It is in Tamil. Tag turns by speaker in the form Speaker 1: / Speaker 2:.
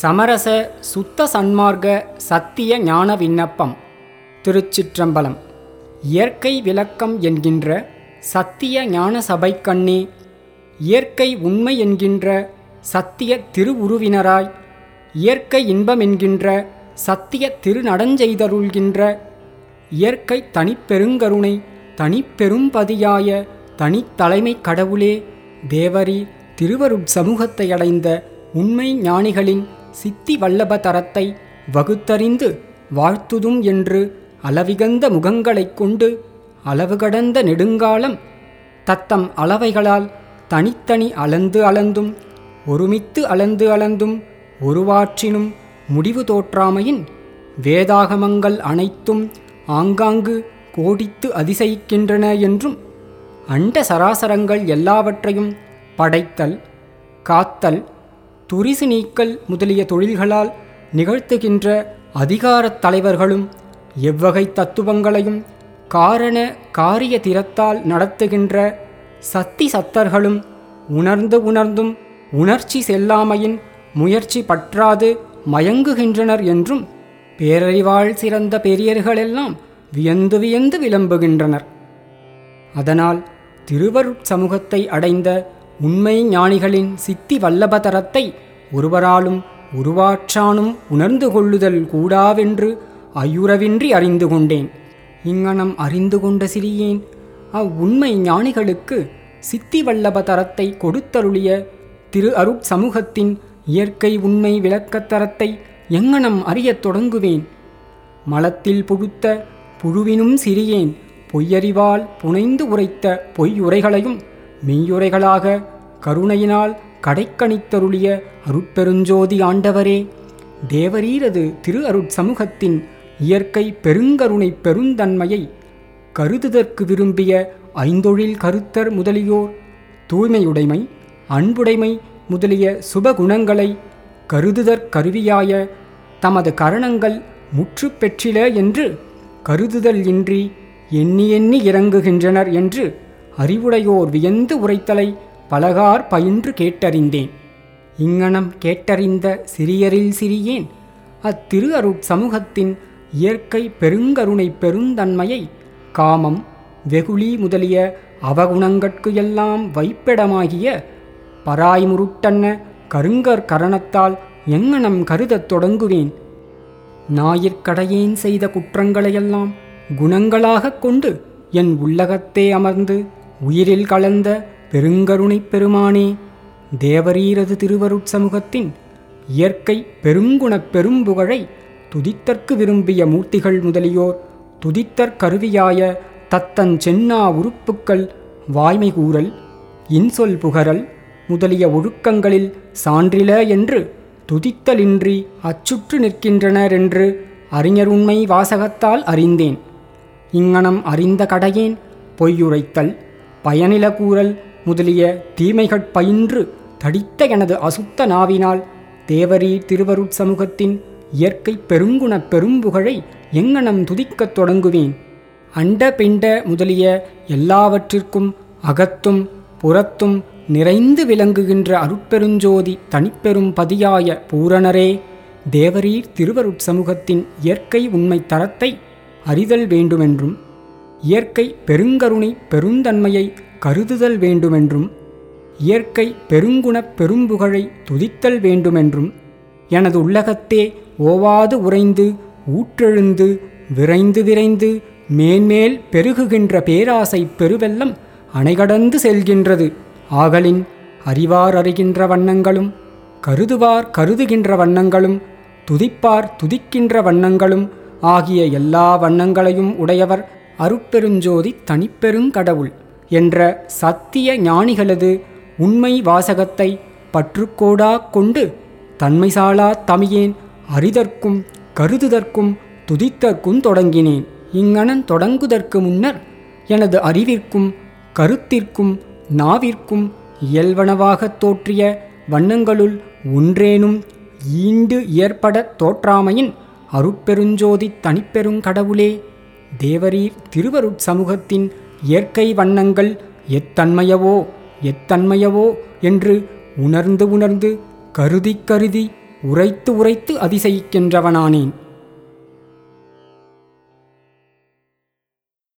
Speaker 1: சமரச சுத்த சன்மார்க்க சத்திய ஞான விண்ணப்பம் திருச்சிற்றம்பலம். இயற்கை விளக்கம் என்கின்ற சத்திய ஞான சபைக்கண்ணே இயற்கை உண்மை என்கின்ற சத்திய திருவுருவினராய் இயற்கை இன்பம் என்கின்ற சத்திய திருநடஞ்செய்தருள்கின்ற இயற்கை தனிப்பெருங்கருணை தனிப்பெரும்பதியாய தனித்தலைமை கடவுளே தேவரி திருவருட் சமூகத்தை அடைந்த உண்மை ஞானிகளின் சித்தி வல்லப தரத்தை வகுத்தறிந்து வாழ்த்துதும் என்று அளவிகந்த முகங்களைக் கொண்டு அளவு கடந்த நெடுங்காலம் தத்தம் அளவைகளால் தனித்தனி அளந்து அளந்தும் ஒருமித்து அளந்து அளந்தும் ஒருவாற்றினும் முடிவு தோற்றாமையின் வேதாகமங்கள் அனைத்தும் ஆங்காங்கு கோடித்து அதிசயிக்கின்றன என்றும் அண்ட சராசரங்கள் எல்லாவற்றையும் படைத்தல் காத்தல் துரிசு நீக்கல் முதலிய தொழில்களால் நிகழ்த்துகின்ற அதிகாரத் தலைவர்களும் எவ்வகை தத்துவங்களையும் காரண காரிய திறத்தால் நடத்துகின்ற சத்தி சத்தர்களும் உணர்ந்து உணர்ந்தும் உணர்ச்சி செல்லாமையின் முயற்சி பற்றாது மயங்குகின்றனர் என்றும் பேரறிவாள் சிறந்த பெரியர்களெல்லாம் வியந்து வியந்து விளம்புகின்றனர். அதனால் திருவருட் சமூகத்தை அடைந்த உண்மை ஞானிகளின் சித்தி வல்லபதரத்தை ஒருவராலும் உருவாற்றானும் உணர்ந்து கொள்ளுதல் கூடாவென்று ஐயுறவின்றி அறிந்து கொண்டேன். இங்ஙனம் அறிந்து கொண்ட சிறியேன் அவ்வுண்மை ஞானிகளுக்கு சித்தி வல்லபதரத்தை கொடுத்தருளிய திரு அருட் சமூகத்தின் இயற்கை உண்மை விளக்கத்தரத்தை எங்கனம் அறியத் தொடங்குவேன். மலத்தில் புகுத்த புழுவினும் சிறியேன் பொய்யறிவால் புனைந்து உரைத்த பொய்யுரைகளையும் மெய்யுரைகளாக கருணையினால் கடைக்கணித்தருளிய அருட்பெருஞ்சோதி ஆண்டவரே தேவரீரது திரு அருட்சமூகத்தின் இயற்கை பெருங்கருணை பெருந்தன்மையை கருதுதற்கு விரும்பிய ஐந்தொழில் கருத்தர் முதலியோர் தூய்மையுடைமை அன்புடைமை முதலிய சுபகுணங்களை கருதுதற்கருவியாய தமது கரணங்கள் முற்று பெற்றில என்று கருதுதல் இன்றி எண்ணி எண்ணி இறங்குகின்றனர் என்று அறிவுடையோர் வியந்து உரைத்தலை பலகார் பயின்று கேட்டறிந்தேன். இங்ஙனம் கேட்டறிந்த சிறியரில் சிறியேன். அத்திரு அருட் சமூகத்தின் இயற்கை பெருங்கருணை பெருந்தன்மையை காமம் வெகுளி முதலிய அவகுணங்கட்கு எல்லாம் வைப்பிடமாகிய பராய்முருட்டன்ன கருங்கர் கரணத்தால் எங்கனம் கருதத் தொடங்குவேன். ஞாயிற்கடையேன் செய்த குற்றங்களையெல்லாம் குணங்களாகக் கொண்டு என் உள்ளகத்தே அமர்ந்து உயிரில் கலந்த பெருங்கருணைப் பெருமானே தேவரீரது திருவருட்சமூகத்தின் இயற்கை பெருங்குணப் பெரும்புகழை துதித்தற்கு விரும்பிய மூர்த்திகள் முதலியோர் துதித்தற் கருவியாய தத்தன் சென்னா உறுப்புக்கள் வாய்மை கூறல் இன்சொல் புகரல் முதலிய ஒழுக்கங்களில் சான்றில என்று துதித்தலின்றி அச்சுற்று நிற்கின்றனர் என்று அறிஞருண்மை வாசகத்தால் அறிந்தேன். இங்ஙனம் அறிந்த கடையேன் பொய்யுரைத்தல் பயனில கூறல் முதலிய தீமைகள் பயின்று தடித்த எனது அசுத்த நாவினால் தேவரீ திருவருட் சமூகத்தின் இயற்கை பெருங்குண பெரும்புகழை எங்கனம் துதிக்கத் தொடங்குவேன். அண்ட பிண்ட முதலிய எல்லாவற்றிற்கும் அகத்தும் புறத்தும் நிறைந்து விளங்குகின்ற அருட்பெருஞ்சோதி தனிப்பெரும் பதியாய பூரணரே தேவரீர் திருவருட் சமூகத்தின் இயற்கை உண்மை தரத்தை அறிதல் வேண்டுமென்றும் இயற்கை பெருங்கருணை பெருந்தன்மையை கருதுதல் வேண்டுமென்றும் இயற்கை பெருங்குணப் பெரும்புகழை துதித்தல் வேண்டுமென்றும் எனது உள்ளகத்தே ஓவாது உறைந்து ஊற்றெழுந்து விரைந்து விரைந்து மேன்மேல் பெருகுகின்ற பேராசை பெருவெல்லம் அணைகடந்து செல்கின்றது. ஆகலின் அறிவார் அறிகின்ற வண்ணங்களும் கருதுவார் கருதுகின்ற வண்ணங்களும் துதிப்பார் துதிக்கின்ற வண்ணங்களும் ஆகிய எல்லா வண்ணங்களையும் உடையவர் அருட்பெருஞ்சோதி தனிப்பெருங்கடவுள் என்ற சத்திய ஞானிகளது உண்மை வாசகத்தை பற்றுக்கோடா கொண்டு தன்மைசாலா தமியேன் அறிதற்கும் கருதுதற்கும் துதித்தற்கும் தொடங்கினேன். இங்ஙனன் தொடங்குதற்கு முன்னர் எனது அறிவிற்கும் கருத்திற்கும் நாவிற்கும் இயல்வனவாகத் தோற்றிய வண்ணங்களுள் ஒன்றேனும் ஈண்டு ஏற்பட தோற்றாமையின் அருட்பெருஞ்சோதி தனிப்பெருங்கடவுளே தேவரீர் திருவருட்சமூகத்தின் இயற்கை வண்ணங்கள் எத்தன்மையவோ எத்தன்மையவோ என்று உணர்ந்து உணர்ந்து கருதி கருதி உரைத்து உரைத்து அதிசயிக்கின்றவனானேன்.